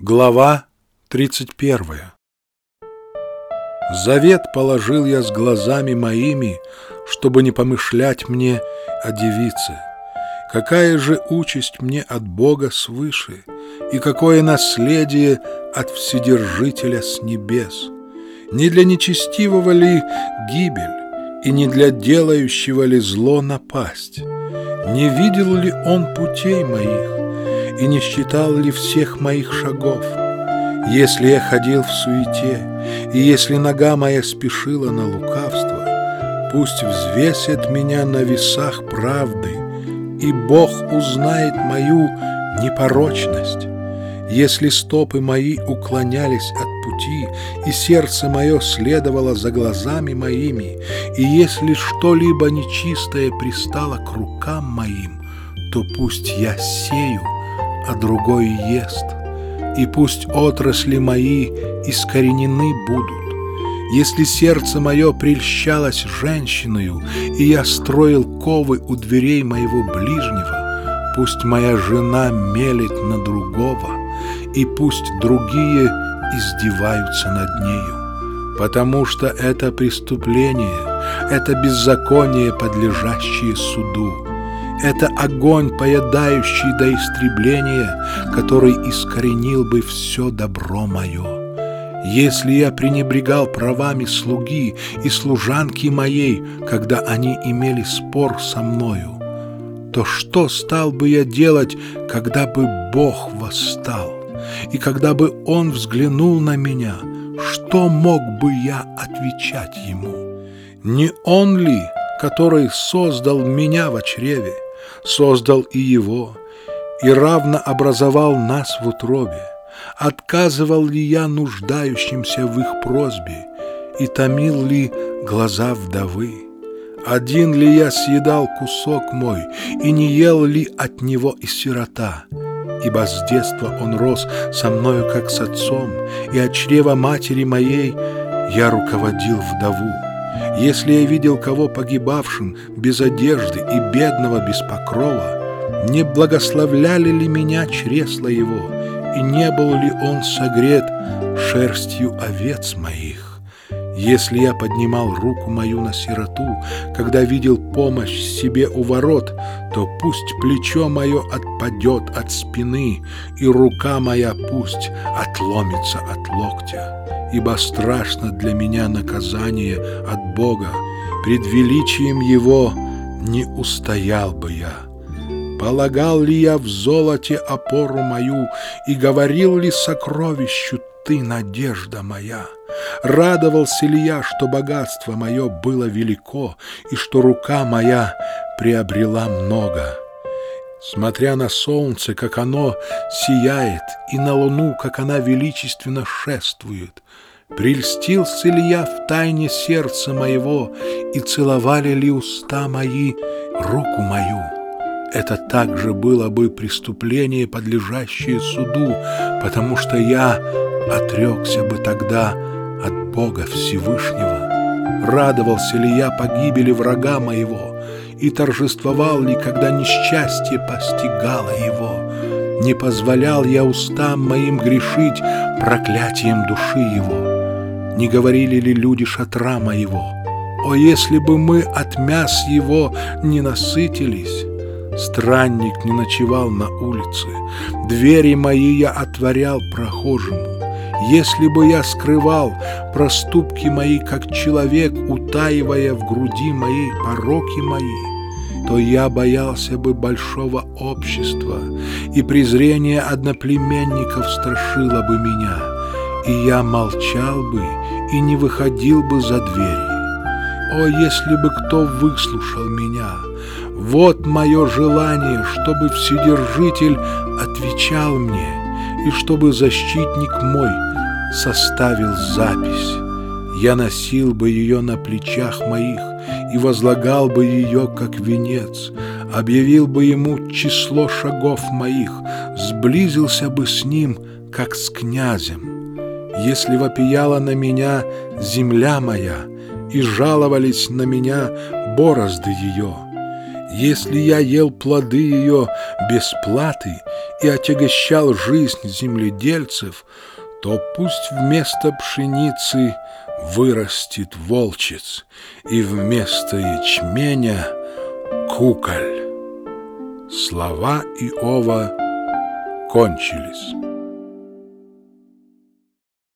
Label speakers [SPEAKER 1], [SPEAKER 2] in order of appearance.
[SPEAKER 1] Глава 31 Завет положил я с глазами моими, Чтобы не помышлять мне о девице. Какая же участь мне от Бога свыше, И какое наследие от Вседержителя с небес? Не для нечестивого ли гибель, И не для делающего ли зло напасть? Не видел ли он путей моих? И не считал ли всех моих шагов? Если я ходил в суете, и если нога моя спешила на лукавство, пусть взвесит меня на весах правды, и Бог узнает мою непорочность. Если стопы мои уклонялись от пути, и сердце мое следовало за глазами моими, и если что-либо нечистое пристало к рукам моим, то пусть я сею, а другой ест. И пусть отрасли мои искоренены будут. Если сердце мое прельщалось женщиною, И я строил ковы у дверей моего ближнего, Пусть моя жена мелет на другого, И пусть другие издеваются над нею, Потому что это преступление, это беззаконие, подлежащее суду. Это огонь, поедающий до истребления, который искоренил бы все добро мое. Если я пренебрегал правами слуги и служанки моей, когда они имели спор со мною, то что стал бы я делать, когда бы Бог восстал? И когда бы Он взглянул на меня, что мог бы я отвечать Ему? Не Он ли, который создал меня в чреве? Создал и его, и равно образовал нас в утробе. Отказывал ли я нуждающимся в их просьбе, и томил ли глаза вдовы? Один ли я съедал кусок мой, и не ел ли от него и сирота? Ибо с детства он рос со мною, как с отцом, и от чрева матери моей я руководил вдову. Если я видел кого погибавшим без одежды и бедного без покрова, не благословляли ли меня чресла его, и не был ли он согрет шерстью овец моих? Если я поднимал руку мою на сироту, когда видел помощь себе у ворот, то пусть плечо мое отпадет от спины, и рука моя пусть отломится от локтя ибо страшно для меня наказание от Бога, пред величием Его не устоял бы я. Полагал ли я в золоте опору мою и говорил ли сокровищу ты, надежда моя? Радовался ли я, что богатство мое было велико и что рука моя приобрела много? Смотря на солнце, как оно сияет, и на луну, как она величественно шествует, Прельстился ли я в тайне сердца моего, И целовали ли уста мои руку мою? Это также было бы преступление, подлежащее суду, Потому что я отрекся бы тогда от Бога Всевышнего. Радовался ли я погибели врага моего, И торжествовал ли, когда несчастье постигало его? Не позволял я устам моим грешить проклятием души его. Не говорили ли люди шатра моего? О, если бы мы от мяс его не насытились! Странник не ночевал на улице, Двери мои я отворял прохожему. Если бы я скрывал проступки мои, Как человек, утаивая в груди моей пороки мои, то я боялся бы большого общества, и презрение одноплеменников страшило бы меня, и я молчал бы и не выходил бы за двери. О, если бы кто выслушал меня! Вот мое желание, чтобы Вседержитель отвечал мне, и чтобы защитник мой составил запись. Я носил бы ее на плечах моих и возлагал бы ее, как венец, объявил бы ему число шагов моих, сблизился бы с ним, как с князем если вопияла на меня земля моя, и жаловались на меня борозды ее, Если я ел плоды ее без и отягощал жизнь земледельцев, то пусть вместо пшеницы вырастет волчец, и вместо ячменя куколь. Слова Иова кончились.